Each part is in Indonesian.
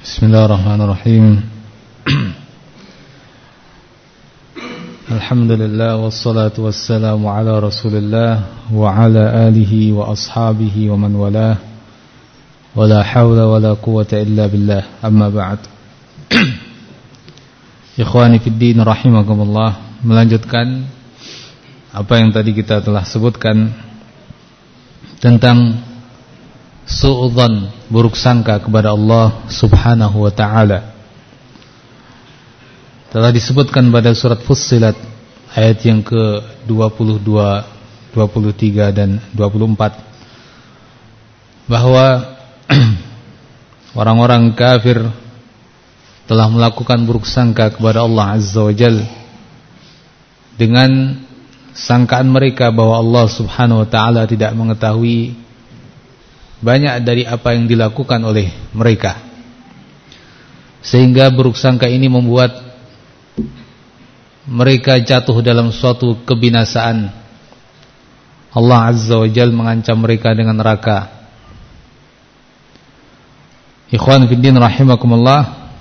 بسم الله الرحمن الرحيم. الحمد لله والصلاة والسلام على رسول الله وعلى آله وأصحابه ومن والاه. ولا حول ولا قوة إلا بالله. أما بعد. إخواني في الدين رحمكم الله. Melanjutkan apa yang tadi kita telah sebutkan tentang su'udzan buruk sangka kepada Allah Subhanahu wa taala. Telah disebutkan pada surat Fussilat ayat yang ke-22, 23 dan 24 bahwa orang-orang kafir telah melakukan buruk sangka kepada Allah Azza wa Jalla dengan sangkaan mereka bahwa Allah Subhanahu wa taala tidak mengetahui banyak dari apa yang dilakukan oleh mereka. Sehingga buruk sangka ini membuat mereka jatuh dalam suatu kebinasaan. Allah Azza wa Jal mengancam mereka dengan neraka. Ikhwan fiddin rahimakumullah.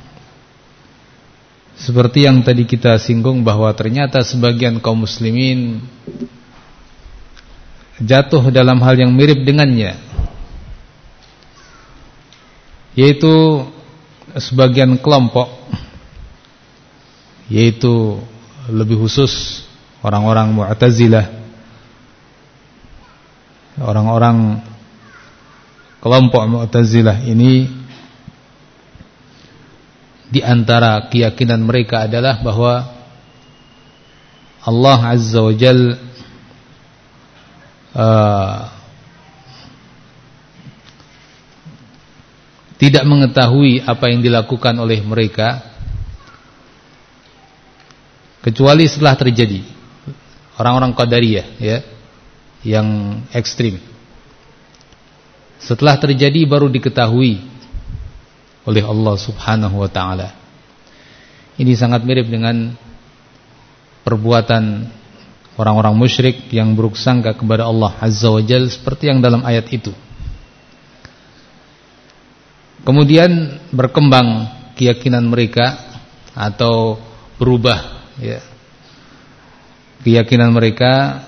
Seperti yang tadi kita singgung bahwa ternyata sebagian kaum muslimin jatuh dalam hal yang mirip dengannya yaitu sebagian kelompok yaitu lebih khusus orang-orang Mu'tazilah orang-orang kelompok Mu'tazilah ini di antara keyakinan mereka adalah bahwa Allah Azza wa Jalla uh, tidak mengetahui apa yang dilakukan oleh mereka kecuali setelah terjadi. Orang-orang qadariyah ya yang ekstrim. Setelah terjadi baru diketahui oleh Allah Subhanahu wa taala. Ini sangat mirip dengan perbuatan orang-orang musyrik yang buruk sangka kepada Allah Azza wa Jalla seperti yang dalam ayat itu Kemudian berkembang keyakinan mereka atau berubah ya. Keyakinan mereka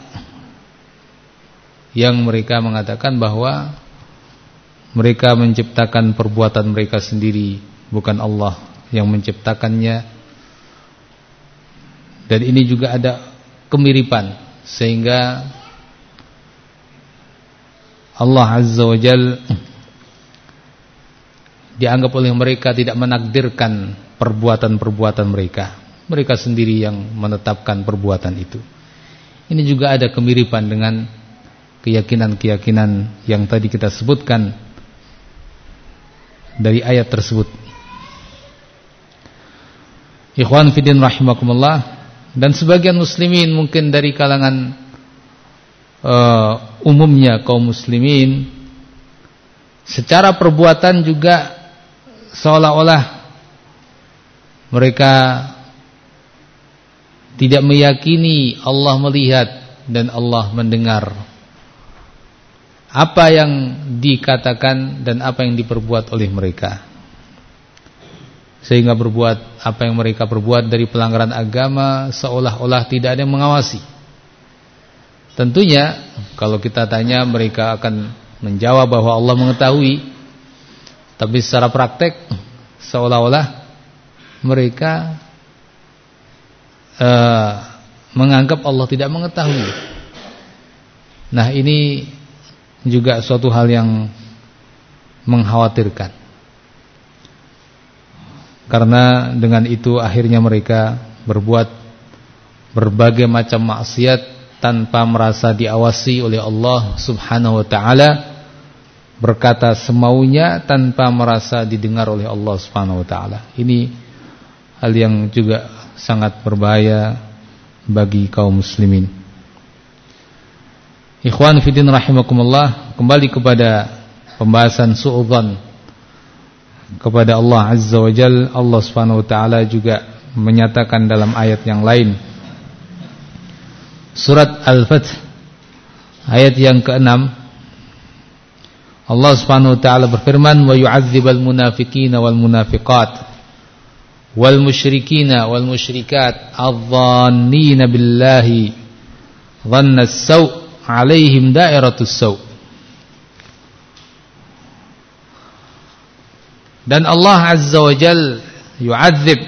yang mereka mengatakan bahwa mereka menciptakan perbuatan mereka sendiri, bukan Allah yang menciptakannya. Dan ini juga ada kemiripan sehingga Allah Azza wa Jalla dianggap oleh mereka tidak menakdirkan perbuatan-perbuatan mereka. Mereka sendiri yang menetapkan perbuatan itu. Ini juga ada kemiripan dengan keyakinan-keyakinan yang tadi kita sebutkan dari ayat tersebut. Ikhwan fidin rahimakumullah dan sebagian muslimin mungkin dari kalangan uh, umumnya kaum muslimin secara perbuatan juga seolah-olah mereka tidak meyakini Allah melihat dan Allah mendengar. Apa yang dikatakan dan apa yang diperbuat oleh mereka. Sehingga berbuat apa yang mereka perbuat dari pelanggaran agama seolah-olah tidak ada yang mengawasi. Tentunya kalau kita tanya mereka akan menjawab bahwa Allah mengetahui tapi secara praktek seolah-olah mereka uh, menganggap Allah tidak mengetahui. Nah, ini juga suatu hal yang mengkhawatirkan. Karena dengan itu akhirnya mereka berbuat berbagai macam maksiat tanpa merasa diawasi oleh Allah Subhanahu wa taala berkata semaunya tanpa merasa didengar oleh Allah Subhanahu wa taala. Ini hal yang juga sangat berbahaya bagi kaum muslimin. Ikhwan fillah rahimakumullah, kembali kepada pembahasan suudzon kepada Allah Azza wa Jalla. Allah Subhanahu wa taala juga menyatakan dalam ayat yang lain. Surat Al-Fath ayat yang ke-6 Allah Subhanahu wa taala berfirman wa yu'adzibal munafiqina wal munafiqat wal musyrikina wal musyrikat adh-dhannina billahi dhanna as-saw' 'alaihim da'iratus saw' dan Allah Azza wa Jal yu'adzib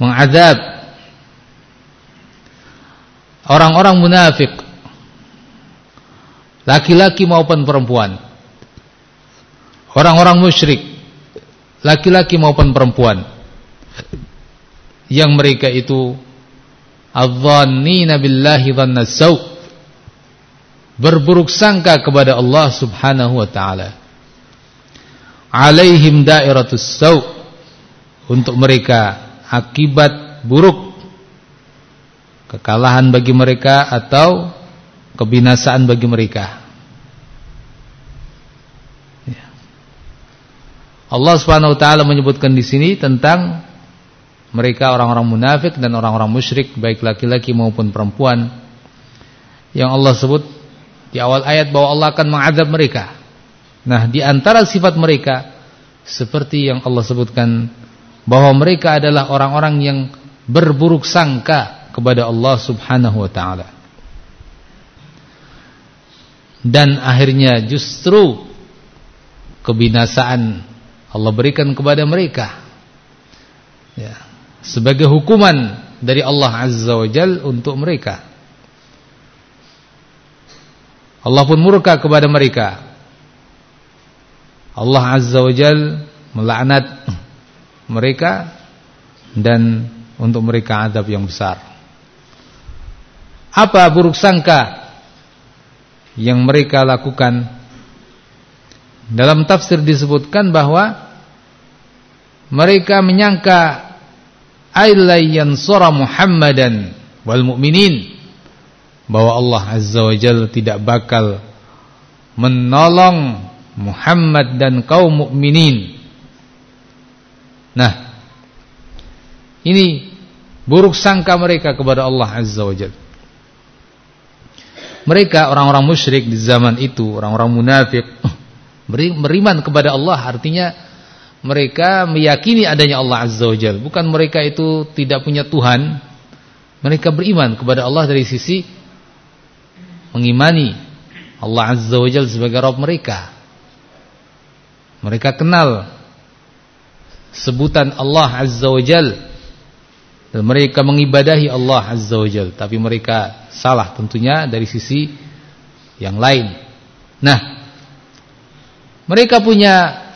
mengadab orang-orang munafik laki-laki maupun perempuan. Orang-orang musyrik laki-laki maupun perempuan. Yang mereka itu adzannina billahi dhanna berburuk sangka kepada Allah Subhanahu wa taala. Alaihim dairatus sau untuk mereka akibat buruk kekalahan bagi mereka atau kebinasaan bagi mereka Allah Subhanahu wa taala menyebutkan di sini tentang mereka orang-orang munafik dan orang-orang musyrik baik laki-laki maupun perempuan yang Allah sebut di awal ayat bahwa Allah akan mengadab mereka Nah, di antara sifat mereka seperti yang Allah sebutkan bahwa mereka adalah orang-orang yang berburuk sangka kepada Allah Subhanahu wa taala. Dan akhirnya justru kebinasaan Allah berikan kepada mereka. Ya, sebagai hukuman dari Allah Azza wa Jal untuk mereka. Allah pun murka kepada mereka Allah Azza wa Jal melaknat mereka dan untuk mereka adab yang besar. Apa buruk sangka yang mereka lakukan? Dalam tafsir disebutkan bahwa mereka menyangka ayyan sura Muhammadan wal mu'minin bahwa Allah Azza wa Jalla tidak bakal menolong Muhammad dan kaum mukminin. Nah, ini buruk sangka mereka kepada Allah Azza wa Jalla. Mereka orang-orang musyrik di zaman itu, orang-orang munafik beriman kepada Allah artinya mereka meyakini adanya Allah Azza wa Jalla. Bukan mereka itu tidak punya Tuhan. Mereka beriman kepada Allah dari sisi mengimani Allah Azza wa Jalla sebagai Rabb mereka. Mereka kenal sebutan Allah Azza wa Jal dan mereka mengibadahi Allah Azza wa Jal tapi mereka salah tentunya dari sisi yang lain. Nah, mereka punya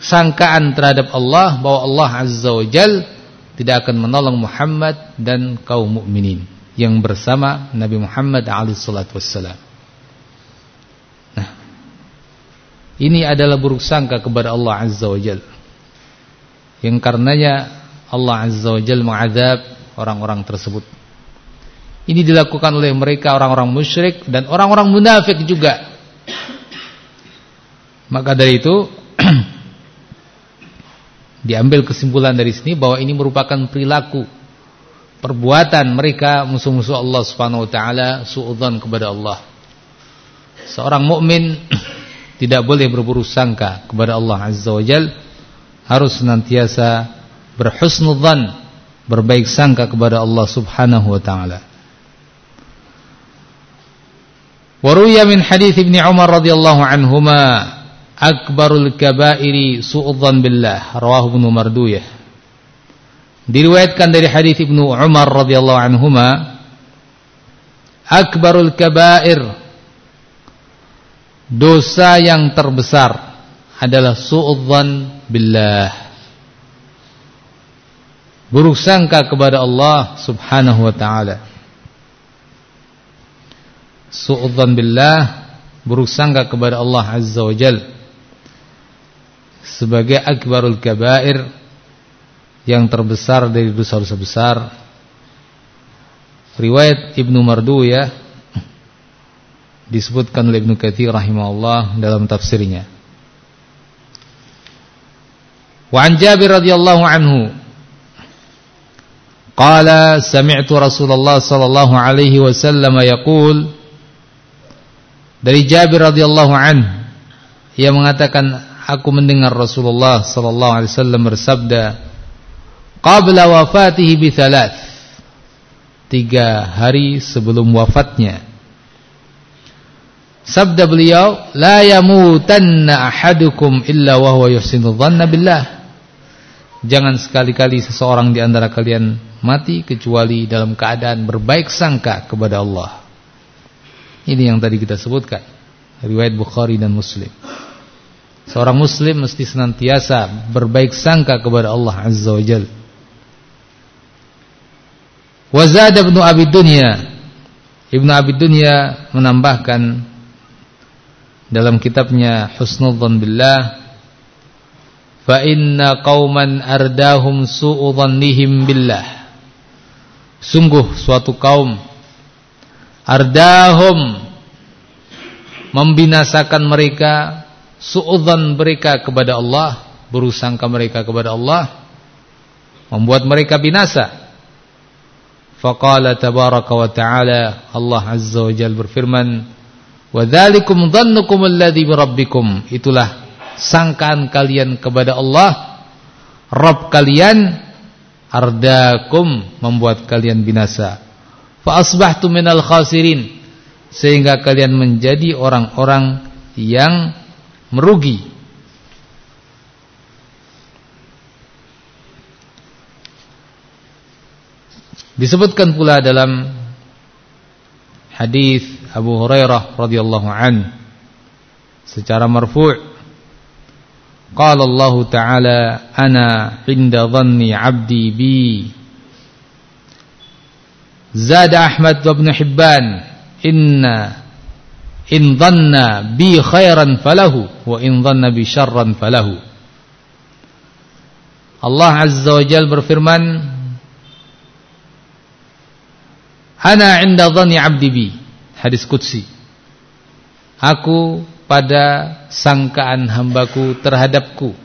sangkaan terhadap Allah bahwa Allah Azza wa Jal tidak akan menolong Muhammad dan kaum mukminin yang bersama Nabi Muhammad alaihi salatu wassalam. Ini adalah buruk sangka kepada Allah Azza wa Jal. Yang karenanya Allah Azza wa Jal mengadab orang-orang tersebut. Ini dilakukan oleh mereka orang-orang musyrik Dan orang-orang munafik juga Maka dari itu Diambil kesimpulan dari sini bahwa ini merupakan perilaku Perbuatan mereka musuh-musuh Allah subhanahu wa ta'ala Su'udhan kepada Allah. Seorang mukmin tidak boleh berburuk sangka kepada Allah Azza wa Jal harus senantiasa berhusnudzan berbaik sangka kepada Allah Subhanahu wa taala. Waruya min hadis Ibnu Umar radhiyallahu anhuma akbarul kabairi su'udzan billah. Rawahu Ibnu Marduyah. Diriwayatkan dari hadis Ibnu Umar radhiyallahu anhuma akbarul kabair dosa yang terbesar adalah su'udzan billah. Buruk sangka kepada Allah subhanahu wa ta'ala. Su'udzan billah buruk sangka kepada Allah azza wa jal sebagai akbarul kabair yang terbesar dari dosa-dosa besar riwayat Ibnu Marduyah disebutkan oleh Ibnu Katsir rahimahullah dalam tafsirnya. Wa an Jabir radhiyallahu anhu qala sami'tu Rasulullah sallallahu alaihi wasallam yaqul dari Jabir radhiyallahu an ia mengatakan aku mendengar Rasulullah sallallahu alaihi wasallam bersabda qabla wafatihi bi thalath. Tiga hari sebelum wafatnya. Sabda beliau la yamutanna ahadukum illa wa huwa yuhsinu dhanna billah. Jangan sekali-kali seseorang di antara kalian mati kecuali dalam keadaan berbaik sangka kepada Allah. Ini yang tadi kita sebutkan riwayat Bukhari dan Muslim Seorang muslim mesti senantiasa berbaik sangka kepada Allah Azza wa Jal. Wazad Ibnu Abi Dunya Ibnu Abi Dunya menambahkan dalam kitabnya Husnul Dzan Billah fa inna qauman ardahum su'u dhannihim billah sungguh suatu kaum ardahum membinasakan mereka suudzan mereka kepada Allah, berusangka mereka kepada Allah, membuat mereka binasa. Faqala tabaraka wa ta'ala Allah Azza wa Jalla berfirman, "Wa dzalikum dhannukum alladhi birabbikum." Itulah sangkaan kalian kepada Allah, Rabb kalian ardakum membuat kalian binasa. Fa asbahtum minal khasirin sehingga kalian menjadi orang-orang yang merugi. Disebutkan pula dalam hadis Abu Hurairah radhiyallahu an secara marfu' qala Allah taala ana 'inda dhanni 'abdi bi Zada Ahmad wa Ibn Hibban inna in dhanna bi khairan falahu wa in dhanna bi syarran falahu. Allah Azza wa Jalla berfirman Ana 'inda dhanni 'abdi bi hadis qudsi. Aku pada sangkaan hambaku terhadapku.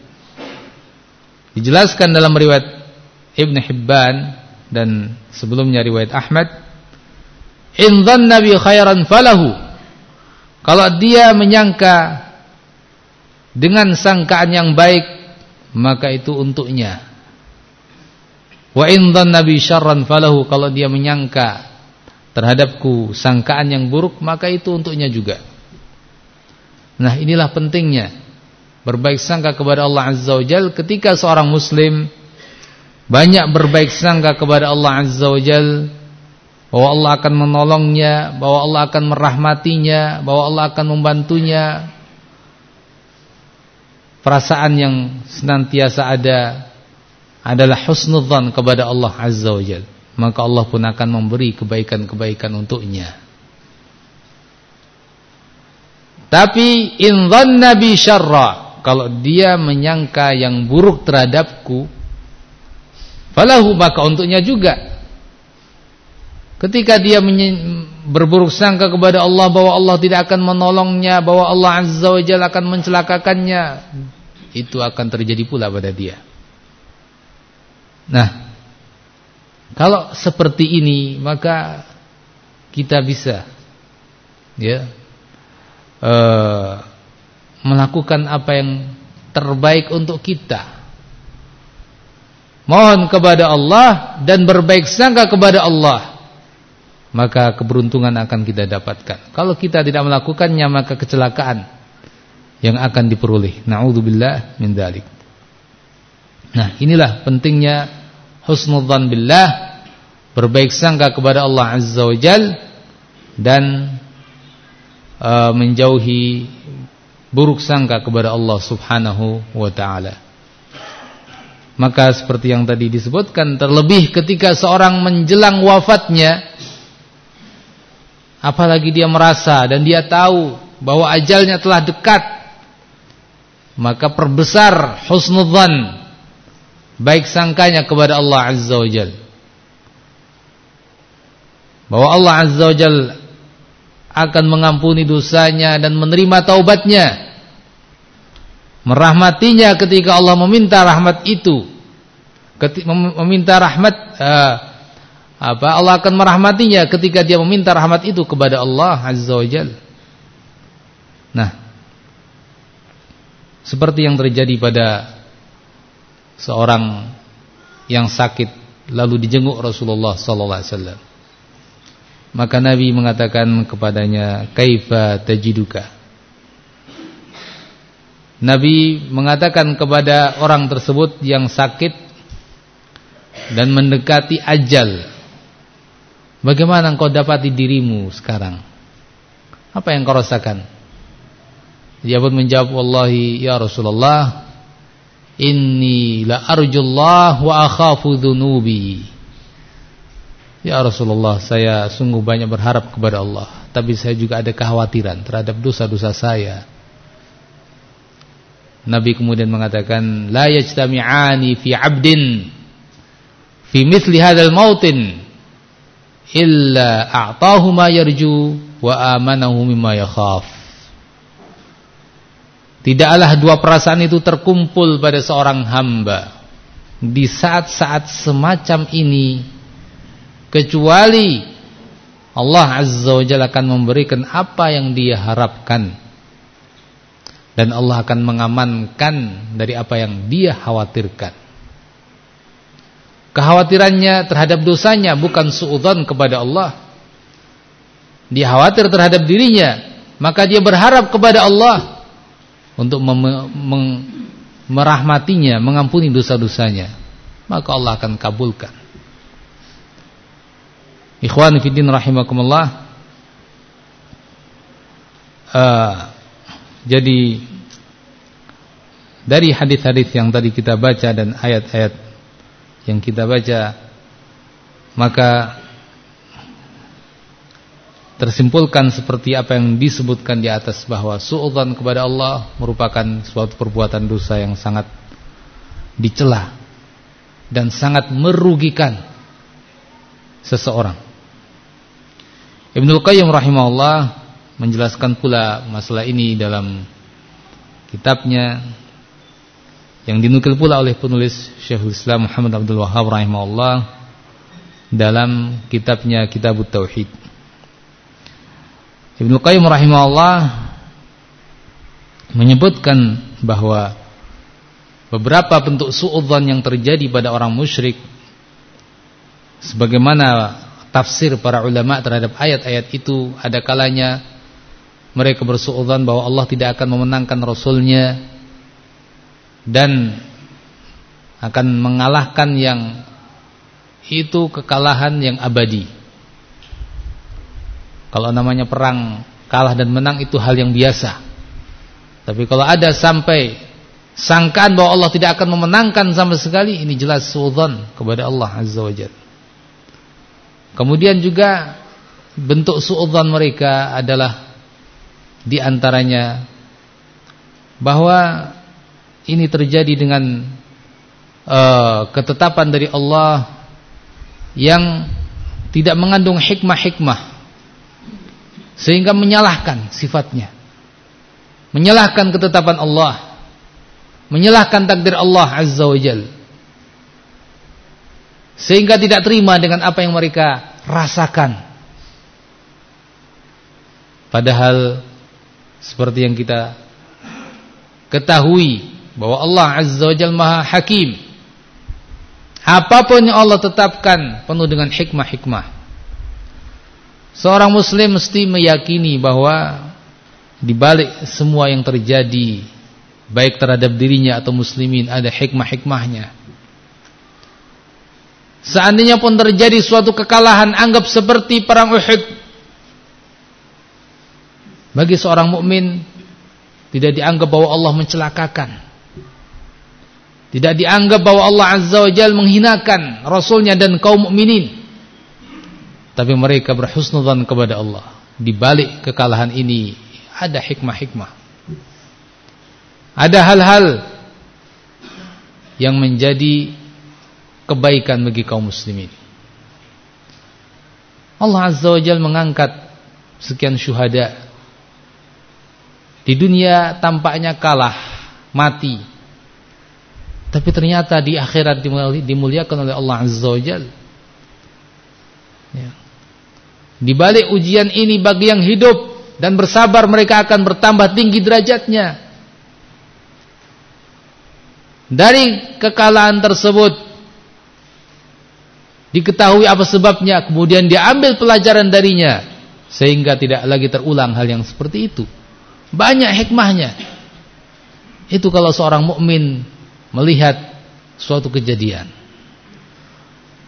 Dijelaskan dalam riwayat Ibn Hibban dan sebelumnya riwayat Ahmad In dhanna bi khairan falahu kalau dia menyangka dengan sangkaan yang baik, maka itu untuknya. Wa in nabi syarran falahu kalau dia menyangka terhadapku sangkaan yang buruk, maka itu untuknya juga. Nah, inilah pentingnya berbaik sangka kepada Allah Azza wa Jal ketika seorang muslim banyak berbaik sangka kepada Allah Azza wa Jal bahwa Allah akan menolongnya, bahwa Allah akan merahmatinya, bahwa Allah akan membantunya. Perasaan yang senantiasa ada adalah husnudzan kepada Allah Azza wa Jalla. Maka Allah pun akan memberi kebaikan-kebaikan untuknya. Tapi in dhanna bi syarra, kalau dia menyangka yang buruk terhadapku, falahu maka untuknya juga Ketika dia berburuk sangka kepada Allah bahwa Allah tidak akan menolongnya, bahwa Allah Azza wa Jalla akan mencelakakannya, itu akan terjadi pula pada dia. Nah, kalau seperti ini maka kita bisa ya uh, melakukan apa yang terbaik untuk kita. Mohon kepada Allah dan berbaik sangka kepada Allah maka keberuntungan akan kita dapatkan. Kalau kita tidak melakukannya maka kecelakaan yang akan diperoleh. Nauzubillah min dzalik. Nah, inilah pentingnya husnudzan billah, berbaik sangka kepada Allah Azza wa Jal dan uh, menjauhi buruk sangka kepada Allah Subhanahu wa taala. Maka seperti yang tadi disebutkan terlebih ketika seorang menjelang wafatnya apalagi dia merasa dan dia tahu bahwa ajalnya telah dekat maka perbesar husnudzan baik sangkanya kepada Allah Azza wa bahwa Allah Azza wa akan mengampuni dosanya dan menerima taubatnya merahmatinya ketika Allah meminta rahmat itu meminta rahmat uh, apa Allah akan merahmatinya ketika dia meminta rahmat itu kepada Allah Azza wa Jalla. Nah, seperti yang terjadi pada seorang yang sakit lalu dijenguk Rasulullah sallallahu alaihi wasallam. Maka Nabi mengatakan kepadanya, "Kaifa tajiduka?" Nabi mengatakan kepada orang tersebut yang sakit dan mendekati ajal. Bagaimana engkau dapati dirimu sekarang? Apa yang kau rasakan? Dia pun menjawab, "Wallahi ya Rasulullah, inni la arjullah wa akhafu dhunubi." Ya Rasulullah, saya sungguh banyak berharap kepada Allah, tapi saya juga ada kekhawatiran terhadap dosa-dosa saya. Nabi kemudian mengatakan la yajtami'ani fi 'abdin fi mithli hadzal mautin illa a'tahu ma yarju wa amanahu mimma yakhaf. Tidaklah dua perasaan itu terkumpul pada seorang hamba di saat-saat semacam ini kecuali Allah Azza wa Jalla akan memberikan apa yang dia harapkan dan Allah akan mengamankan dari apa yang dia khawatirkan. Kekhawatirannya terhadap dosanya bukan suudzon kepada Allah. Dia khawatir terhadap dirinya, maka dia berharap kepada Allah untuk merahmatinya, mengampuni dosa-dosanya. Maka Allah akan kabulkan. Ikhwan fillah rahimakumullah. Uh, jadi dari hadis-hadis yang tadi kita baca dan ayat-ayat yang kita baca maka tersimpulkan seperti apa yang disebutkan di atas bahwa suudzon kepada Allah merupakan suatu perbuatan dosa yang sangat dicela dan sangat merugikan seseorang. Ibnu Qayyim rahimahullah menjelaskan pula masalah ini dalam kitabnya yang dinukil pula oleh penulis Syekhul Islam Muhammad Abdul Wahab rahimahullah dalam kitabnya Kitabut Tauhid. Ibnu Qayyim rahimahullah menyebutkan bahwa beberapa bentuk suudzon yang terjadi pada orang musyrik sebagaimana tafsir para ulama terhadap ayat-ayat itu ada kalanya mereka bersuudzon bahwa Allah tidak akan memenangkan rasulnya dan akan mengalahkan yang itu kekalahan yang abadi. Kalau namanya perang kalah dan menang itu hal yang biasa. Tapi kalau ada sampai sangkaan bahwa Allah tidak akan memenangkan sama sekali, ini jelas suudzon kepada Allah Azza wa. Kemudian juga bentuk suudzon mereka adalah di antaranya bahwa ini terjadi dengan uh, ketetapan dari Allah yang tidak mengandung hikmah-hikmah. Sehingga menyalahkan sifatnya. Menyalahkan ketetapan Allah. Menyalahkan takdir Allah Azza wa Jal. Sehingga tidak terima dengan apa yang mereka rasakan. Padahal seperti yang kita ketahui bahwa Allah Azza wa Jalla Maha Hakim. Apa pun yang Allah tetapkan penuh dengan hikmah-hikmah. Seorang muslim mesti meyakini bahwa di balik semua yang terjadi baik terhadap dirinya atau muslimin ada hikmah-hikmahnya. Seandainya pun terjadi suatu kekalahan anggap seperti perang Uhud. Bagi seorang mukmin tidak dianggap bahwa Allah mencelakakan. Tidak dianggap bahwa Allah Azza wa Jal menghinakan Rasulnya dan kaum mukminin. Tapi mereka berhusnudzan kepada Allah. Di balik kekalahan ini ada hikmah-hikmah. Ada hal-hal yang menjadi kebaikan bagi kaum muslimin. Allah Azza wa Jal mengangkat sekian syuhada. Di dunia tampaknya kalah, mati tapi ternyata di akhirat dimuliakan oleh Allah Azza wa Jal. Ya. Di balik ujian ini bagi yang hidup dan bersabar mereka akan bertambah tinggi derajatnya. Dari kekalahan tersebut diketahui apa sebabnya, kemudian diambil pelajaran darinya sehingga tidak lagi terulang hal yang seperti itu. Banyak hikmahnya. Itu kalau seorang mukmin melihat suatu kejadian.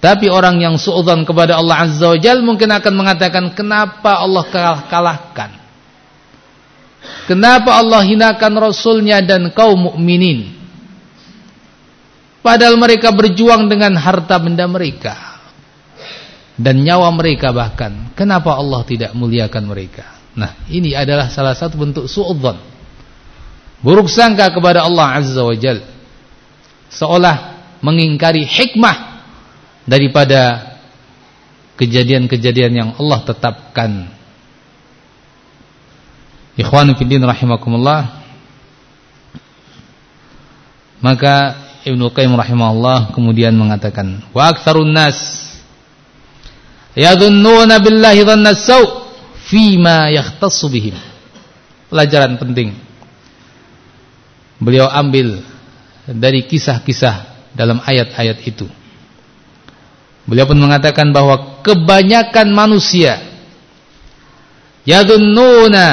Tapi orang yang suudzon kepada Allah Azza wa Jal mungkin akan mengatakan kenapa Allah kalah kalahkan? Kenapa Allah hinakan Rasulnya dan kaum mukminin? Padahal mereka berjuang dengan harta benda mereka dan nyawa mereka bahkan. Kenapa Allah tidak muliakan mereka? Nah, ini adalah salah satu bentuk suudzon. Buruk sangka kepada Allah Azza wa Jal. Seolah mengingkari hikmah daripada kejadian-kejadian yang Allah tetapkan. Ikhwan fillah rahimakumullah. Maka Ibnu Qayyim rahimahullah kemudian mengatakan, "Wa aktsarun nas yadhunnuna billahi dhanna saw fi ma yahtassu bihim." Pelajaran penting. Beliau ambil dari kisah-kisah dalam ayat-ayat itu. Beliau pun mengatakan bahwa kebanyakan manusia yadhunnuna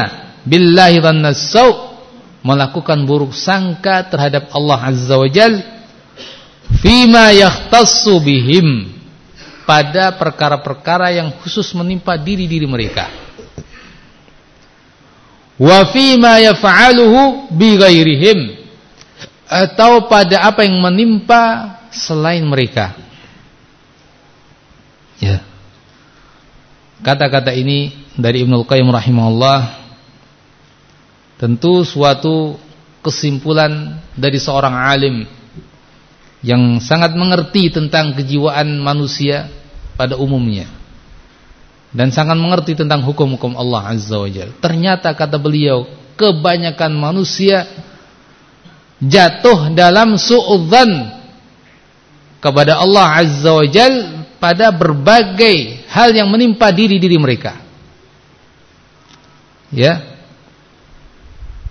billahi dhanna saw melakukan buruk sangka terhadap Allah Azza wa Jalla fima yahtassu bihim pada perkara-perkara yang khusus menimpa diri-diri mereka wa fima yaf'aluhu bighairihim atau pada apa yang menimpa selain mereka. Ya. Kata-kata ini dari Ibnu Qayyim rahimahullah. Tentu suatu kesimpulan dari seorang alim yang sangat mengerti tentang kejiwaan manusia pada umumnya dan sangat mengerti tentang hukum-hukum Allah Azza wa Jalla. Ternyata kata beliau, kebanyakan manusia jatuh dalam suudzan kepada Allah Azza wa Jalla pada berbagai hal yang menimpa diri-diri mereka. Ya.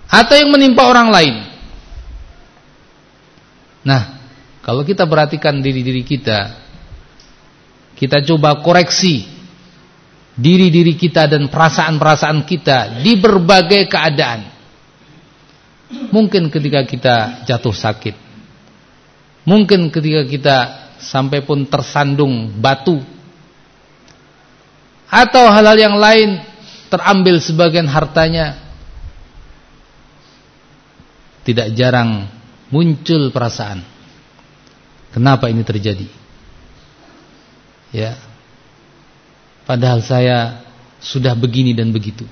Atau yang menimpa orang lain. Nah, kalau kita perhatikan diri-diri kita, kita coba koreksi diri-diri kita dan perasaan-perasaan kita di berbagai keadaan. Mungkin ketika kita jatuh sakit. Mungkin ketika kita sampai pun tersandung batu. Atau hal-hal yang lain terambil sebagian hartanya. Tidak jarang muncul perasaan Kenapa ini terjadi? Ya. Padahal saya sudah begini dan begitu.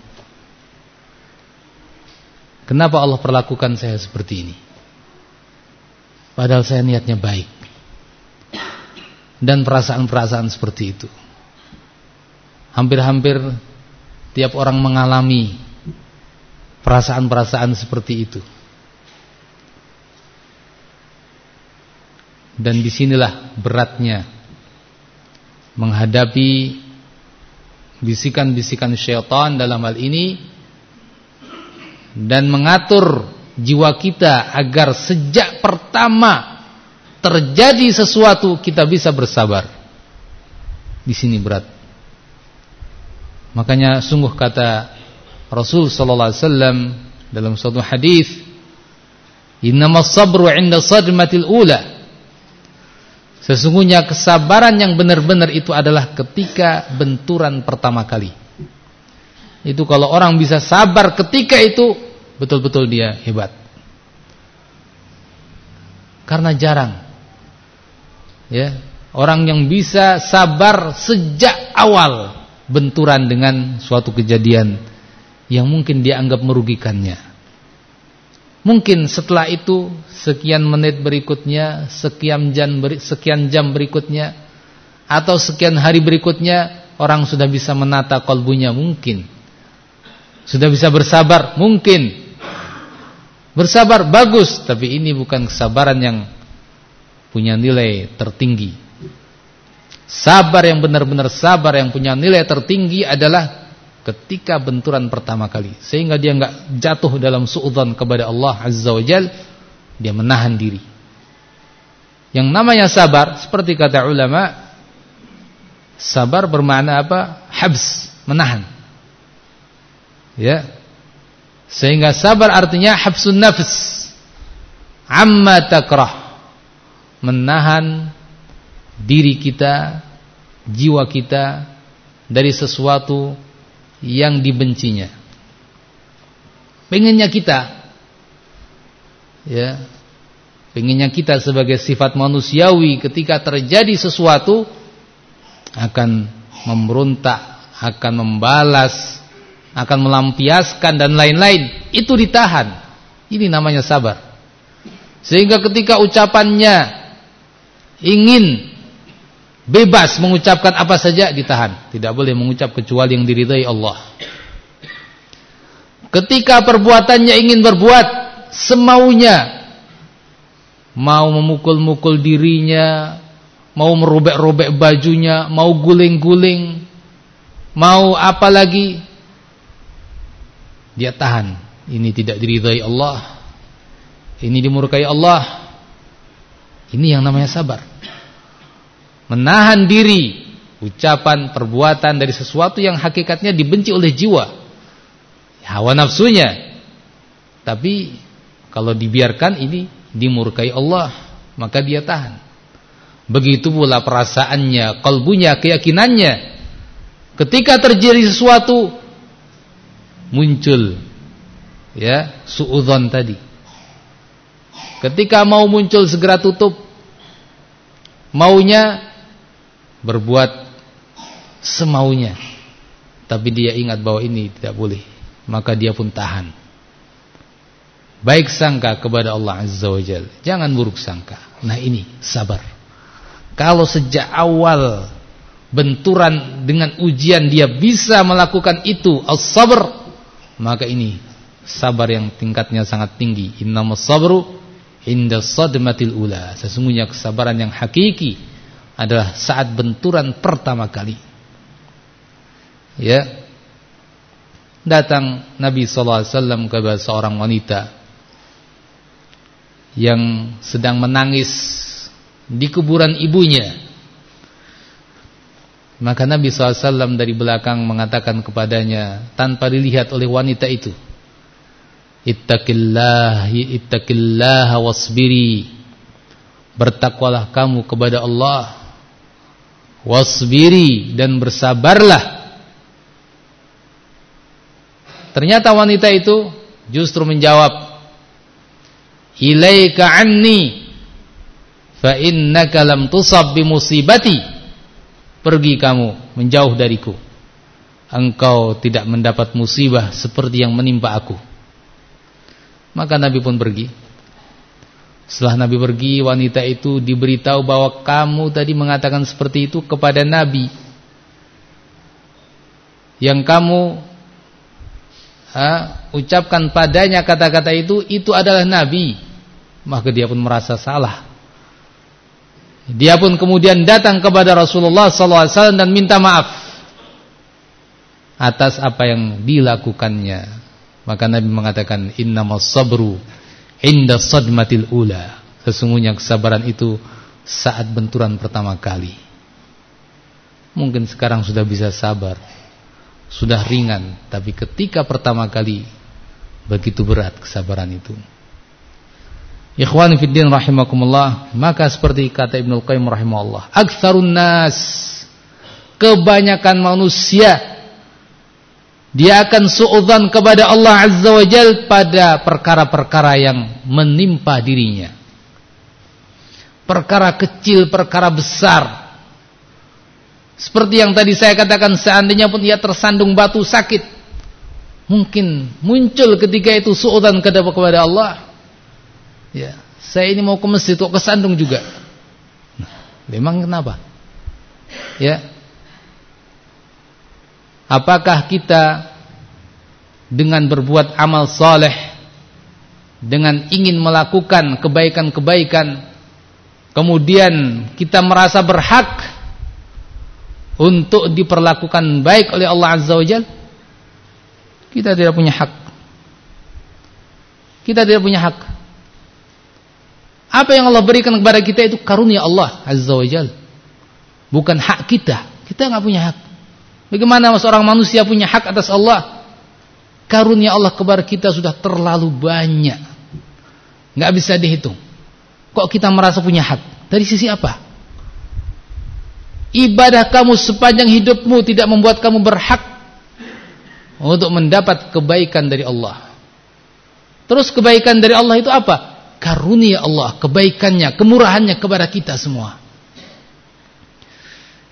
Kenapa Allah perlakukan saya seperti ini? Padahal saya niatnya baik. Dan perasaan-perasaan seperti itu. Hampir-hampir tiap orang mengalami perasaan-perasaan seperti itu. Dan di sinilah beratnya menghadapi bisikan-bisikan syaitan dalam hal ini dan mengatur jiwa kita agar sejak pertama terjadi sesuatu kita bisa bersabar. Di sini berat. Makanya sungguh kata Rasul sallallahu alaihi wasallam dalam suatu hadis, "Innamas sabru 'inda sadmatil ula." Sesungguhnya kesabaran yang benar-benar itu adalah ketika benturan pertama kali. Itu kalau orang bisa sabar ketika itu, betul-betul dia hebat. Karena jarang. Ya, orang yang bisa sabar sejak awal benturan dengan suatu kejadian yang mungkin dianggap merugikannya. Mungkin setelah itu sekian menit berikutnya, sekian jam sekian jam berikutnya atau sekian hari berikutnya orang sudah bisa menata kalbunya mungkin. Sudah bisa bersabar mungkin. Bersabar bagus, tapi ini bukan kesabaran yang punya nilai tertinggi. Sabar yang benar-benar sabar yang punya nilai tertinggi adalah ketika benturan pertama kali. Sehingga dia enggak jatuh dalam suudzon kepada Allah Azza wa Jal dia menahan diri. Yang namanya sabar seperti kata ulama sabar bermakna apa? Habs menahan. Ya sehingga sabar artinya habsun nafs amma takrah menahan diri kita jiwa kita dari sesuatu yang dibencinya. Pengennya kita ya, pengennya kita sebagai sifat manusiawi ketika terjadi sesuatu akan memberontak, akan membalas, akan melampiaskan dan lain-lain. Itu ditahan. Ini namanya sabar. Sehingga ketika ucapannya ingin Bebas mengucapkan apa saja ditahan. Tidak boleh mengucap kecuali yang diridai Allah. Ketika perbuatannya ingin berbuat semaunya. Mau memukul-mukul dirinya. Mau merobek-robek bajunya. Mau guling-guling. Mau apa lagi. Dia tahan. Ini tidak diridai Allah. Ini dimurkai Allah. Ini yang namanya sabar menahan diri ucapan perbuatan dari sesuatu yang hakikatnya dibenci oleh jiwa hawa nafsunya tapi kalau dibiarkan ini dimurkai Allah maka dia tahan begitu pula perasaannya kalbunya keyakinannya ketika terjadi sesuatu muncul ya suudzon tadi. Ketika mau muncul segera tutup maunya berbuat semaunya. Tapi dia ingat bahwa ini tidak boleh maka dia pun tahan. Baik sangka kepada Allah Azza wa Jal jangan buruk sangka. Nah ini sabar. Kalau sejak awal benturan dengan ujian dia bisa melakukan itu as-sabr maka ini sabar yang tingkatnya sangat tinggi innamas sabru inda sadmatil ula sesungguhnya kesabaran yang hakiki adalah saat benturan pertama kali. Ya. Datang Nabi sallallahu alaihi wasallam kepada seorang wanita yang sedang menangis di kuburan ibunya. Maka Nabi SAW dari belakang mengatakan kepadanya tanpa dilihat oleh wanita itu. Ittaqillah, ittaqillah wasbiri. Bertakwalah kamu kepada Allah wasbiri dan bersabarlah. Ternyata wanita itu justru menjawab, "Ilaika anni fa innaka lam tusab bi musibati." Pergi kamu menjauh dariku. Engkau tidak mendapat musibah seperti yang menimpa aku. Maka Nabi pun pergi. Setelah Nabi pergi, wanita itu diberitahu bahwa kamu tadi mengatakan seperti itu kepada Nabi. Yang kamu ha, ucapkan padanya kata-kata itu, itu adalah Nabi. Maka dia pun merasa salah. Dia pun kemudian datang kepada Rasulullah SAW dan minta maaf atas apa yang dilakukannya. Maka Nabi mengatakan innamas sabru inda sadmatil ula. Sesungguhnya kesabaran itu saat benturan pertama kali. Mungkin sekarang sudah bisa sabar sudah ringan tapi ketika pertama kali begitu berat kesabaran itu Ikhwan fiddin rahimakumullah maka seperti kata Ibnu Qayyim rahimahullah aktsarun nas kebanyakan manusia dia akan suudzon kepada Allah Azza wa Jal pada perkara-perkara yang menimpa dirinya. Perkara kecil, perkara besar. Seperti yang tadi saya katakan seandainya pun ia tersandung batu sakit. Mungkin muncul ketika itu suudzon kepada Allah. Ya, saya ini mau ke masjid kok kesandung juga. Nah, memang kenapa? Ya, Apakah kita dengan berbuat amal soleh dengan ingin melakukan kebaikan-kebaikan kemudian kita merasa berhak untuk diperlakukan baik oleh Allah Azza wa Jal Kita tidak punya hak. Kita tidak punya hak. Apa yang Allah berikan kepada kita itu karunia Allah Azza wa Jal. Bukan hak kita. Kita nggak punya hak. Bagaimana seorang manusia punya hak atas Allah? Karunia Allah kepada kita sudah terlalu banyak. nggak bisa dihitung. Kok kita merasa punya hak? Dari sisi apa? Ibadah kamu sepanjang hidupmu tidak membuat kamu berhak untuk mendapat kebaikan dari Allah. Terus kebaikan dari Allah itu apa? Karunia Allah, kebaikannya, kemurahannya kepada kita semua.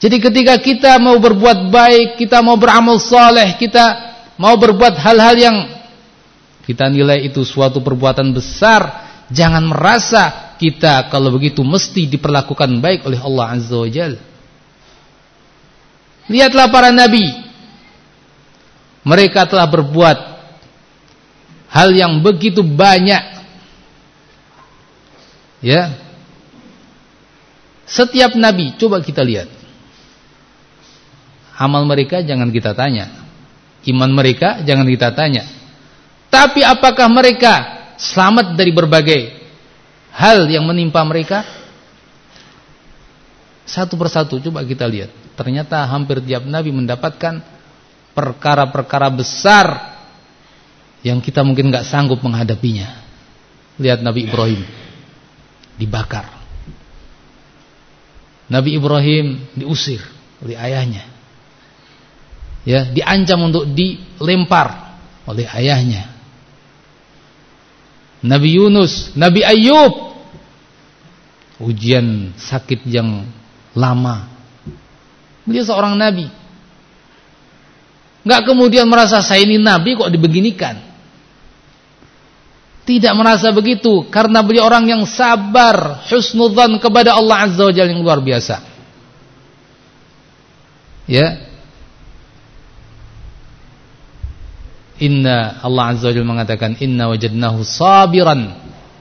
Jadi ketika kita mau berbuat baik, kita mau beramal soleh, kita mau berbuat hal-hal yang kita nilai itu suatu perbuatan besar, jangan merasa kita kalau begitu mesti diperlakukan baik oleh Allah Azza wa Jalla. Lihatlah para nabi mereka telah berbuat hal yang begitu banyak ya. Setiap nabi coba kita lihat. Amal mereka jangan kita tanya. Iman mereka jangan kita tanya. Tapi apakah mereka selamat dari berbagai hal yang menimpa mereka? Satu persatu coba kita lihat. Ternyata hampir tiap nabi mendapatkan perkara-perkara besar yang kita mungkin nggak sanggup menghadapinya. Lihat Nabi Ibrahim dibakar. Nabi Ibrahim diusir oleh ayahnya. Ya, diancam untuk dilempar oleh ayahnya. Nabi Yunus, Nabi Ayub ujian sakit yang lama. Dia seorang nabi Enggak kemudian merasa saya ini nabi kok dibeginikan. Tidak merasa begitu karena beliau orang yang sabar, husnudzan kepada Allah Azza wa Jalla yang luar biasa. Ya. Inna Allah Azza wa Jalla mengatakan inna wajadnahu sabiran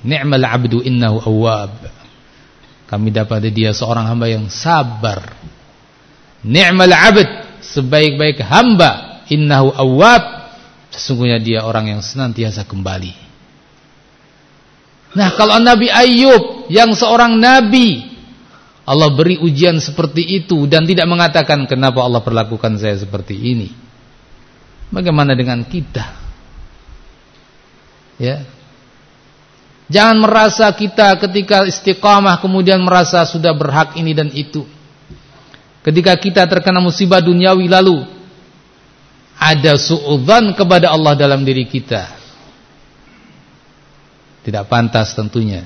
ni'mal 'abdu innahu awwab. Kami dapat dia seorang hamba yang sabar. Ni'mal 'abd, sebaik-baik hamba innahu awwab sesungguhnya dia orang yang senantiasa kembali nah kalau Nabi Ayub yang seorang nabi Allah beri ujian seperti itu dan tidak mengatakan kenapa Allah perlakukan saya seperti ini? Bagaimana dengan kita? Ya. Jangan merasa kita ketika istiqamah kemudian merasa sudah berhak ini dan itu. Ketika kita terkena musibah duniawi lalu ada suudzan kepada Allah dalam diri kita. Tidak pantas tentunya.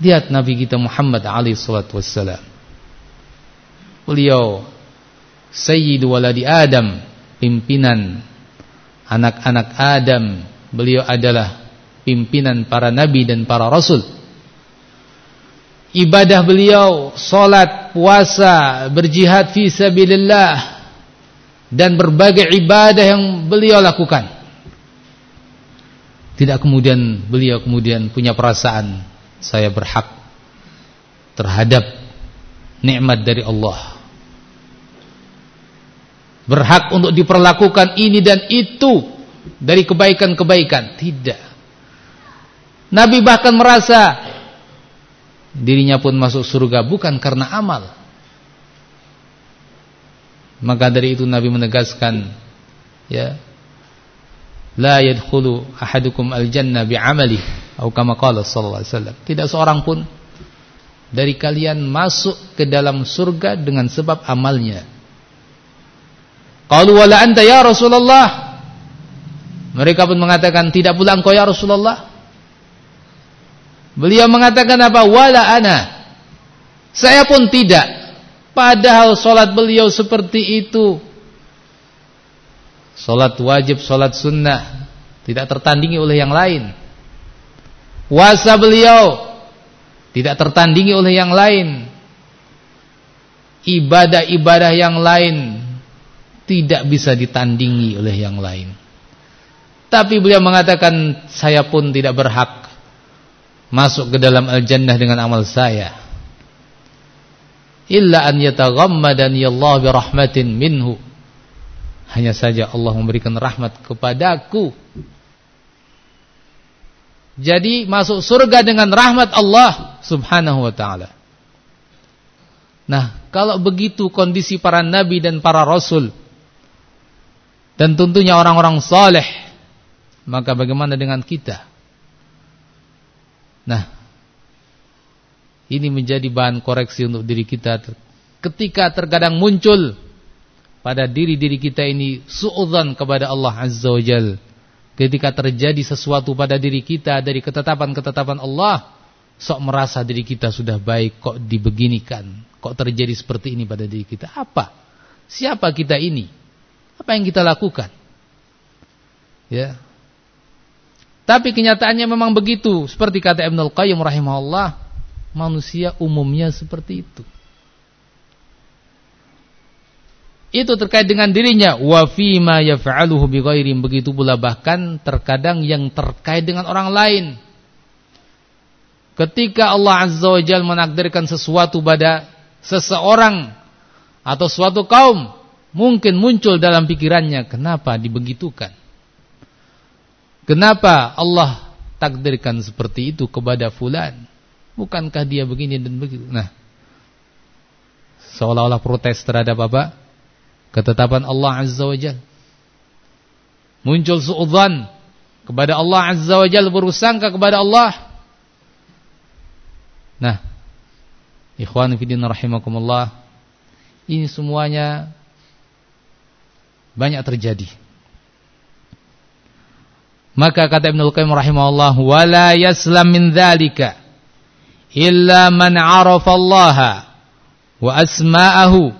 Lihat Nabi kita Muhammad alaihi salatu wassalam. Beliau Sayyidu waladi Adam, pimpinan anak-anak Adam. Beliau adalah pimpinan para nabi dan para rasul. Ibadah beliau salat, puasa, berjihad fi sabilillah dan berbagai ibadah yang beliau lakukan. Tidak kemudian beliau kemudian punya perasaan saya berhak terhadap nikmat dari Allah. Berhak untuk diperlakukan ini dan itu dari kebaikan-kebaikan. Tidak. Nabi bahkan merasa dirinya pun masuk surga bukan karena amal maka dari itu Nabi menegaskan ya la yadkhulu ahadukum al-jannah bi'amali atau kama qala sallallahu alaihi wasallam. Tidak seorang pun dari kalian masuk ke dalam surga dengan sebab amalnya. Qalu wala anta ya Rasulullah. Mereka pun mengatakan tidak pula engkau ya Rasulullah. Beliau mengatakan apa? Wala ana. Saya pun tidak. Padahal solat beliau seperti itu. Solat wajib, solat sunnah. Tidak tertandingi oleh yang lain. Puasa beliau. Tidak tertandingi oleh yang lain. Ibadah-ibadah yang lain. Tidak bisa ditandingi oleh yang lain. Tapi beliau mengatakan, saya pun tidak berhak masuk ke dalam al-jannah dengan amal saya illa an yataghammadani Allah bi rahmatin minhu Hanya saja Allah memberikan rahmat kepadaku. Jadi masuk surga dengan rahmat Allah subhanahu wa ta'ala. Nah, kalau begitu kondisi para nabi dan para rasul dan tentunya orang-orang saleh, maka bagaimana dengan kita? Nah, ini menjadi bahan koreksi untuk diri kita ketika terkadang muncul pada diri-diri kita ini suudzon kepada Allah Azza wa Jal. Ketika terjadi sesuatu pada diri kita dari ketetapan-ketetapan Allah, sok merasa diri kita sudah baik kok dibeginikan. Kok terjadi seperti ini pada diri kita? Apa? Siapa kita ini? Apa yang kita lakukan? Ya. Tapi kenyataannya memang begitu. Seperti kata Ibnul Qayyim rahimahullah, manusia umumnya seperti itu. Itu terkait dengan dirinya. Wa fi ma yaf'aluhu bighairin begitu pula bahkan terkadang yang terkait dengan orang lain. Ketika Allah Azza wa Jalla menakdirkan sesuatu pada seseorang atau suatu kaum mungkin muncul dalam pikirannya kenapa dibegitukan? Kenapa Allah takdirkan seperti itu kepada fulan? Bukankah dia begini dan begitu? Nah seolah-olah protes terhadap apa ketetapan Allah Azza wa Jalla muncul suudzan kepada Allah Azza wa Jalla bersangka kepada Allah nah Ikhwan fillah rahimakumullah. Ini semuanya banyak terjadi. Maka kata Ibnu Qayyim rahimahullah, "Wala yaslam min dzalika illa man 'arafa Allah wa asma'ahu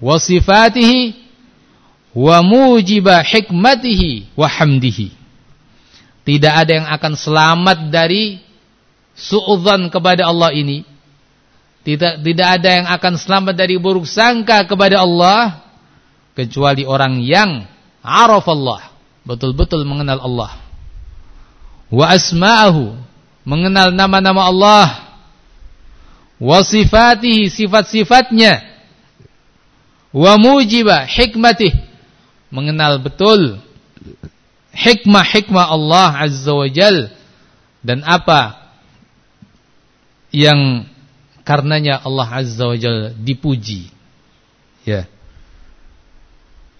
wa sifatihi wa mujiba hikmatihi wa hamdihi." Tidak ada yang akan selamat dari suudzon kepada Allah ini tidak tidak ada yang akan selamat dari buruk sangka kepada Allah kecuali orang yang araf Allah, betul-betul mengenal Allah. Wa asma'ahu, mengenal nama-nama Allah. Wa sifatihi, sifat-sifatnya. Wa mujiba hikmatih, mengenal betul hikmah-hikmah Allah Azza wa Jal dan apa yang karenanya Allah Azza wa Jalla dipuji. Ya.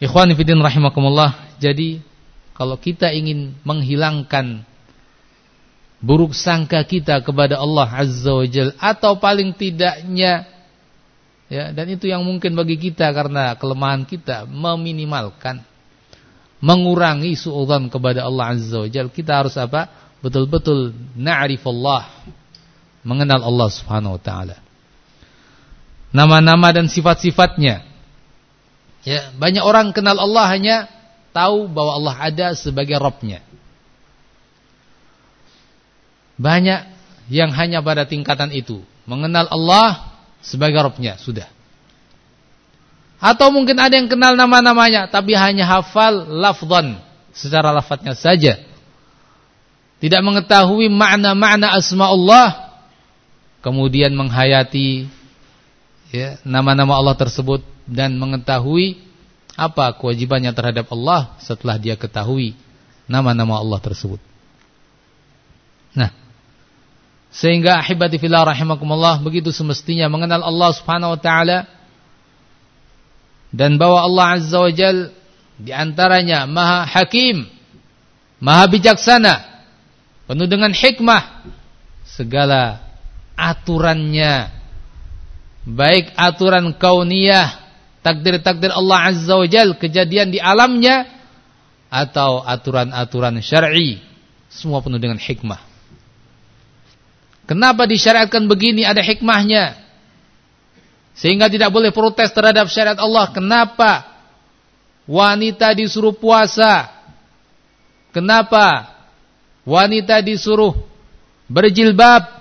Ikhwan fillah rahimakumullah. Jadi kalau kita ingin menghilangkan buruk sangka kita kepada Allah Azza wa Jalla atau paling tidaknya ya dan itu yang mungkin bagi kita karena kelemahan kita meminimalkan mengurangi suudzon kepada Allah Azza wa kita harus apa? Betul-betul na'rif Allah mengenal Allah Subhanahu wa taala. Nama-nama dan sifat-sifatnya. Ya, banyak orang kenal Allah hanya tahu bahwa Allah ada sebagai Rabbnya. Banyak yang hanya pada tingkatan itu, mengenal Allah sebagai Rabbnya, sudah. Atau mungkin ada yang kenal nama-namanya tapi hanya hafal lafzan secara lafadznya saja. Tidak mengetahui makna-makna asma Allah kemudian menghayati ya nama-nama Allah tersebut dan mengetahui apa kewajibannya terhadap Allah setelah dia ketahui nama-nama Allah tersebut. Nah, sehingga ahibati fillah rahimakumullah begitu semestinya mengenal Allah Subhanahu wa taala. Dan bahwa Allah Azza wa Jal di antaranya Maha Hakim, Maha bijaksana, penuh dengan hikmah segala aturannya. Baik aturan kauniyah takdir-takdir Allah Azza wa Jal kejadian di alamnya atau aturan-aturan syar'i semua penuh dengan hikmah kenapa disyariatkan begini ada hikmahnya sehingga tidak boleh protes terhadap syariat Allah kenapa wanita disuruh puasa kenapa wanita disuruh berjilbab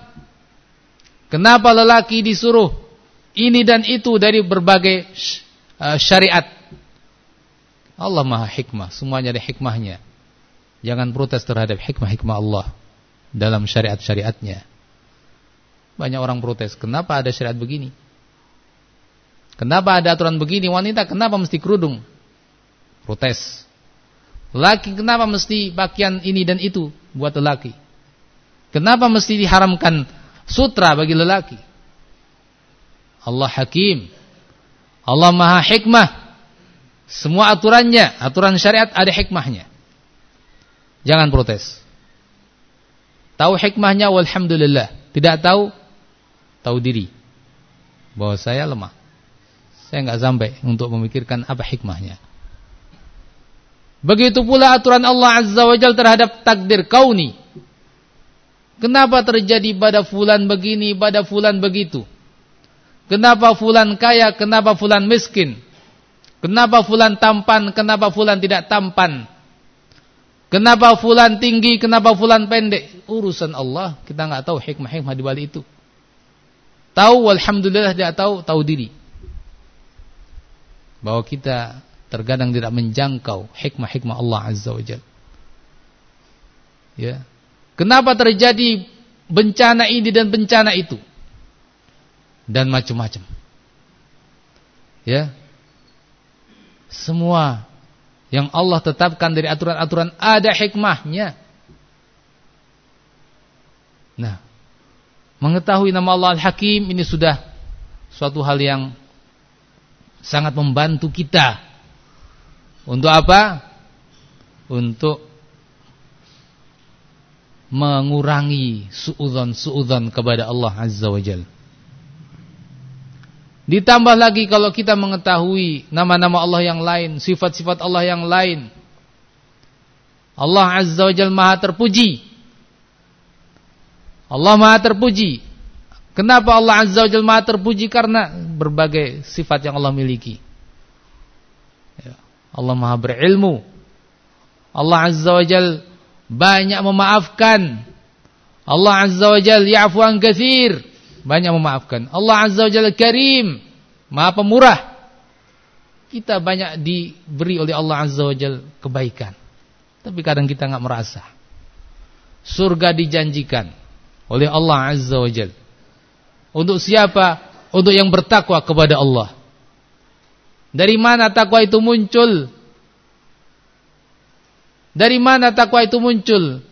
Kenapa lelaki disuruh ini dan itu dari berbagai uh, syariat? Allah Maha Hikmah, semuanya ada hikmahnya. Jangan protes terhadap hikmah-hikmah Allah dalam syariat-syariatnya. Banyak orang protes, kenapa ada syariat begini? Kenapa ada aturan begini? Wanita kenapa mesti kerudung? Protes. Laki kenapa mesti pakaian ini dan itu buat lelaki? Kenapa mesti diharamkan sutra bagi lelaki? Allah Hakim. Allah Maha Hikmah. Semua aturannya, aturan syariat ada hikmahnya. Jangan protes. Tahu hikmahnya walhamdulillah. Tidak tahu tahu diri bahwa saya lemah. Saya enggak sampai untuk memikirkan apa hikmahnya. Begitu pula aturan Allah Azza wa Jalla terhadap takdir kauni. Kenapa terjadi pada fulan begini, pada fulan begitu? Kenapa fulan kaya, kenapa fulan miskin? Kenapa fulan tampan, kenapa fulan tidak tampan? Kenapa fulan tinggi, kenapa fulan pendek? Urusan Allah, kita nggak tahu hikmah-hikmah di balik itu. Tahu alhamdulillah tidak tahu, tahu diri. Bahwa kita terkadang tidak menjangkau hikmah-hikmah Allah Azza wa Jalla. Ya. Kenapa terjadi bencana ini dan bencana itu? Dan macam-macam. Ya. Semua yang Allah tetapkan dari aturan-aturan ada hikmahnya. Nah, mengetahui nama Allah Al-Hakim ini sudah suatu hal yang sangat membantu kita. Untuk apa? Untuk mengurangi suudzon-suudzon kepada Allah Azza wa Jalla. Ditambah lagi kalau kita mengetahui nama-nama Allah yang lain, sifat-sifat Allah yang lain. Allah Azza wa Jalla Maha terpuji. Allah Maha terpuji. Kenapa Allah Azza wa Jalla Maha terpuji? Karena berbagai sifat yang Allah miliki. Ya. Allah Maha berilmu. Allah Azza wa Jalla banyak memaafkan. Allah Azza wa Jalla ya'fu an katsir banyak memaafkan. Allah Azza wa Jalla Karim, Maha Pemurah. Kita banyak diberi oleh Allah Azza wa Jalla kebaikan. Tapi kadang kita nggak merasa. Surga dijanjikan oleh Allah Azza wa Jalla. Untuk siapa? Untuk yang bertakwa kepada Allah. Dari mana takwa itu muncul? Dari mana takwa itu muncul?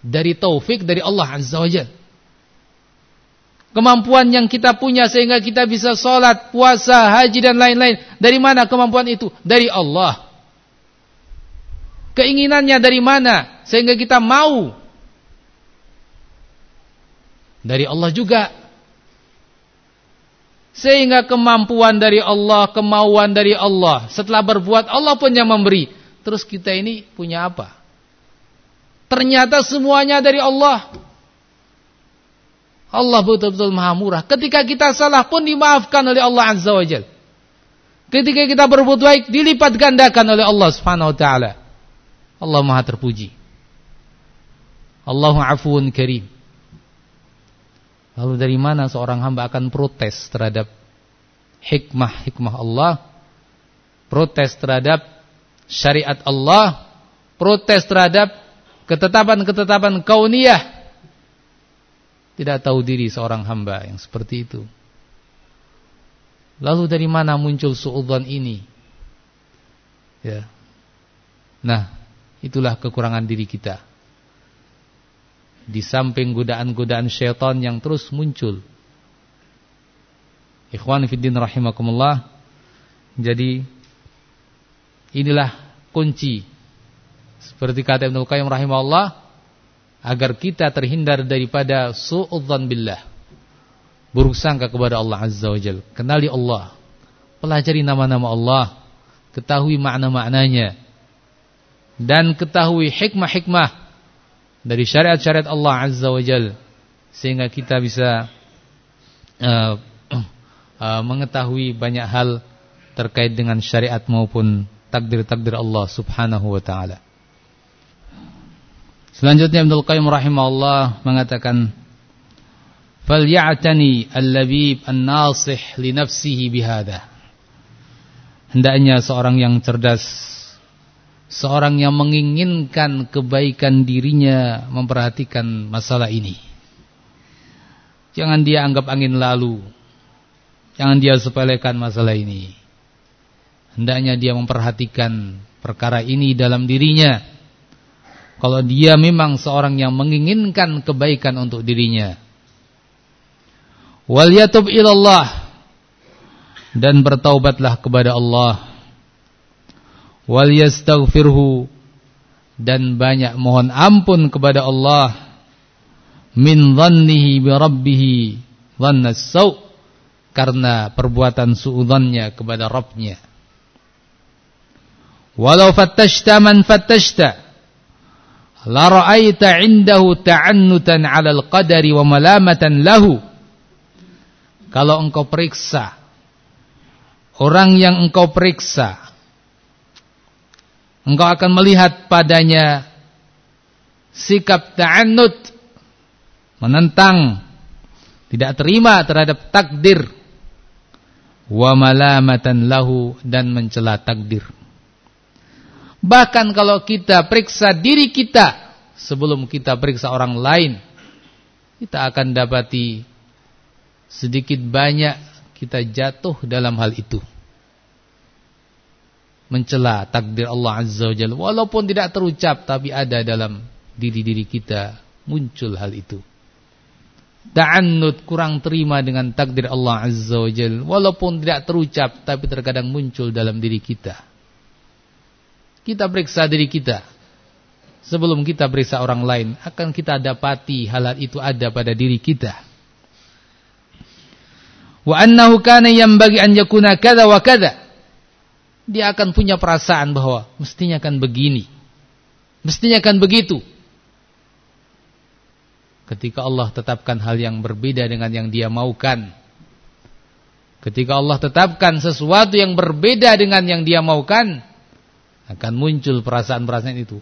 Dari taufik dari Allah Azza wa Jalla kemampuan yang kita punya sehingga kita bisa sholat, puasa, haji dan lain-lain. Dari mana kemampuan itu? Dari Allah. Keinginannya dari mana? Sehingga kita mau. Dari Allah juga. Sehingga kemampuan dari Allah, kemauan dari Allah. Setelah berbuat, Allah pun yang memberi. Terus kita ini punya apa? Ternyata semuanya dari Allah. Allah betul-betul maha murah. Ketika kita salah pun dimaafkan oleh Allah Azza wa Jal. Ketika kita berbuat baik dilipat gandakan oleh Allah Subhanahu wa taala. Allah Maha terpuji. Allahu afuun karim. Lalu dari mana seorang hamba akan protes terhadap hikmah-hikmah Allah? Protes terhadap syariat Allah? Protes terhadap ketetapan-ketetapan kauniyah tidak tahu diri seorang hamba yang seperti itu. Lalu dari mana muncul suudzon ini? Ya. Nah, itulah kekurangan diri kita. Di samping godaan-godaan syaitan yang terus muncul. Ikhwan fiddin rahimakumullah. Jadi inilah kunci. Seperti kata Ibnu Qayyim rahimahullah, agar kita terhindar daripada suudzon billah. Buruk sangka kepada Allah Azza wa Jalla. Kenali Allah. Pelajari nama-nama Allah. Ketahui makna-maknanya. Dan ketahui hikmah-hikmah dari syariat-syariat Allah Azza wa Jalla. Sehingga kita bisa uh, uh, mengetahui banyak hal terkait dengan syariat maupun takdir-takdir Allah Subhanahu wa taala. Selanjutnya Ibnu Qayyim rahimahullah mengatakan Falya'tani al-labib an-nasih li nafsihi bihadha. Hendaknya seorang yang cerdas seorang yang menginginkan kebaikan dirinya memperhatikan masalah ini. Jangan dia anggap angin lalu. Jangan dia sepelekan masalah ini. hendaknya dia memperhatikan perkara ini dalam dirinya. Kalau dia memang seorang yang menginginkan kebaikan untuk dirinya. Wal yatub ilallah dan bertaubatlah kepada Allah. Wal yastaghfirhu dan banyak mohon ampun kepada Allah min dhannihi bi rabbih dhanna karena perbuatan suudzannya kepada Rabbnya. Walau fattashta man fattashta la ra'aita 'indahu ta'annutan 'ala al-qadari wa malamatan lahu. Kalau engkau periksa orang yang engkau periksa engkau akan melihat padanya sikap ta'annud menentang tidak terima terhadap takdir wa malamatan lahu dan mencela takdir Bahkan kalau kita periksa diri kita sebelum kita periksa orang lain, kita akan dapati sedikit banyak kita jatuh dalam hal itu. Mencela takdir Allah Azza wa Jalla walaupun tidak terucap tapi ada dalam diri-diri kita muncul hal itu. Ta'annud kurang terima dengan takdir Allah Azza wa Jalla walaupun tidak terucap tapi terkadang muncul dalam diri kita. Kita periksa diri kita. Sebelum kita periksa orang lain, akan kita dapati hal, -hal itu ada pada diri kita. Wa annahu kana an yakuna kada wa kada. Dia akan punya perasaan bahwa mestinya akan begini. Mestinya akan begitu. Ketika Allah tetapkan hal yang berbeda dengan yang dia maukan. Ketika Allah tetapkan sesuatu yang berbeda dengan yang dia maukan, akan muncul perasaan-perasaan itu.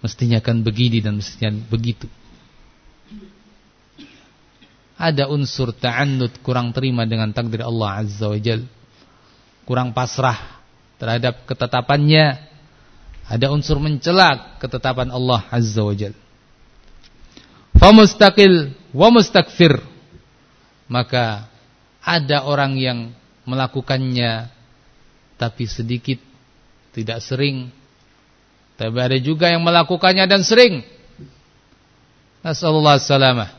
Mestinya akan begini dan mestinya begitu. Ada unsur ta'annud kurang terima dengan takdir Allah Azza wa Jal. Kurang pasrah terhadap ketetapannya. Ada unsur mencela ketetapan Allah Azza wa Jal. Famustaqil wa mustakfir. Maka ada orang yang melakukannya tapi sedikit tidak sering. Tapi ada juga yang melakukannya dan sering. Nasallallahu salamah.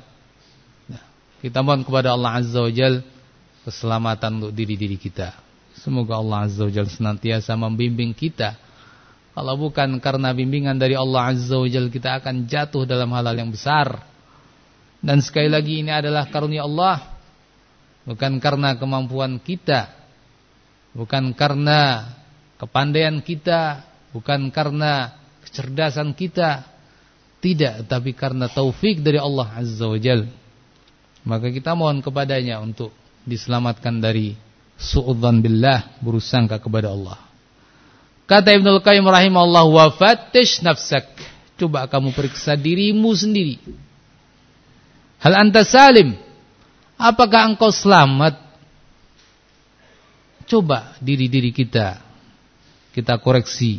Kita mohon kepada Allah Azza wa Jal keselamatan untuk diri-diri kita. Semoga Allah Azza wa Jal senantiasa membimbing kita. Kalau bukan karena bimbingan dari Allah Azza wa Jal kita akan jatuh dalam hal-hal yang besar. Dan sekali lagi ini adalah karunia Allah. Bukan karena kemampuan kita. Bukan karena kepandaian kita, bukan karena kecerdasan kita, tidak, tapi karena taufik dari Allah Azza wa Jal. Maka kita mohon kepadanya untuk diselamatkan dari su'udzan billah, berusangka kepada Allah. Kata Ibnu Qayyim rahimahullah wa fattish nafsak. Coba kamu periksa dirimu sendiri. Hal anta salim? Apakah engkau selamat? Coba diri-diri kita kita koreksi.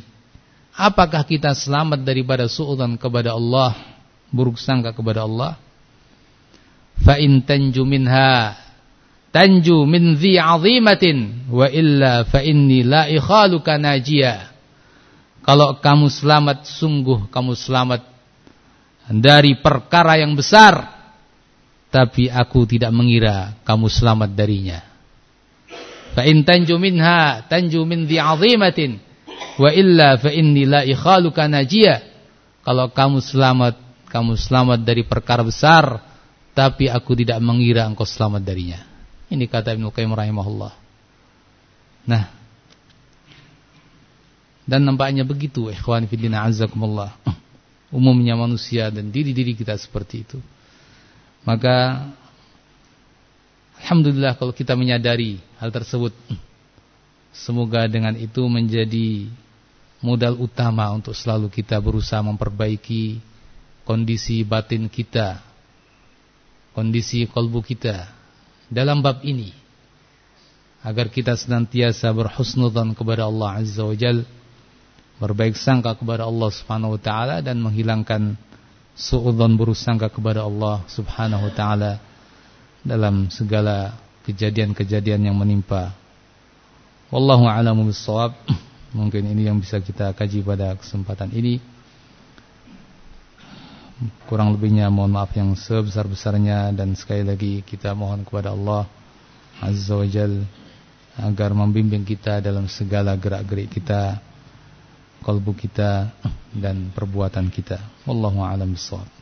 Apakah kita selamat daripada suudzon kepada Allah, buruk sangka kepada Allah? Fa in tanju minha tanju min dhi 'azimatin wa illa fa inni la ikhaluka najia. Kalau kamu selamat sungguh kamu selamat dari perkara yang besar tapi aku tidak mengira kamu selamat darinya. Fa in tanju minha tanju min dhi 'azimatin Wa illa fa inni la ikhaluka najia. Kalau kamu selamat, kamu selamat dari perkara besar, tapi aku tidak mengira engkau selamat darinya. Ini kata Ibnu Qayyim rahimahullah. Nah, dan nampaknya begitu ikhwan fillah azakumullah. Umumnya manusia dan diri-diri kita seperti itu. Maka alhamdulillah kalau kita menyadari hal tersebut semoga dengan itu menjadi modal utama untuk selalu kita berusaha memperbaiki kondisi batin kita, kondisi kalbu kita dalam bab ini agar kita senantiasa berhusnudzan kepada Allah Azza wa Jal berbaik sangka kepada Allah Subhanahu wa taala dan menghilangkan suudzon buruk sangka kepada Allah Subhanahu wa taala dalam segala kejadian-kejadian yang menimpa Wallahu a'lamu bissawab. Mungkin ini yang bisa kita kaji pada kesempatan ini. Kurang lebihnya mohon maaf yang sebesar-besarnya dan sekali lagi kita mohon kepada Allah Azza wa Jal agar membimbing kita dalam segala gerak-gerik kita, kalbu kita dan perbuatan kita. Wallahu a'lam bishawab.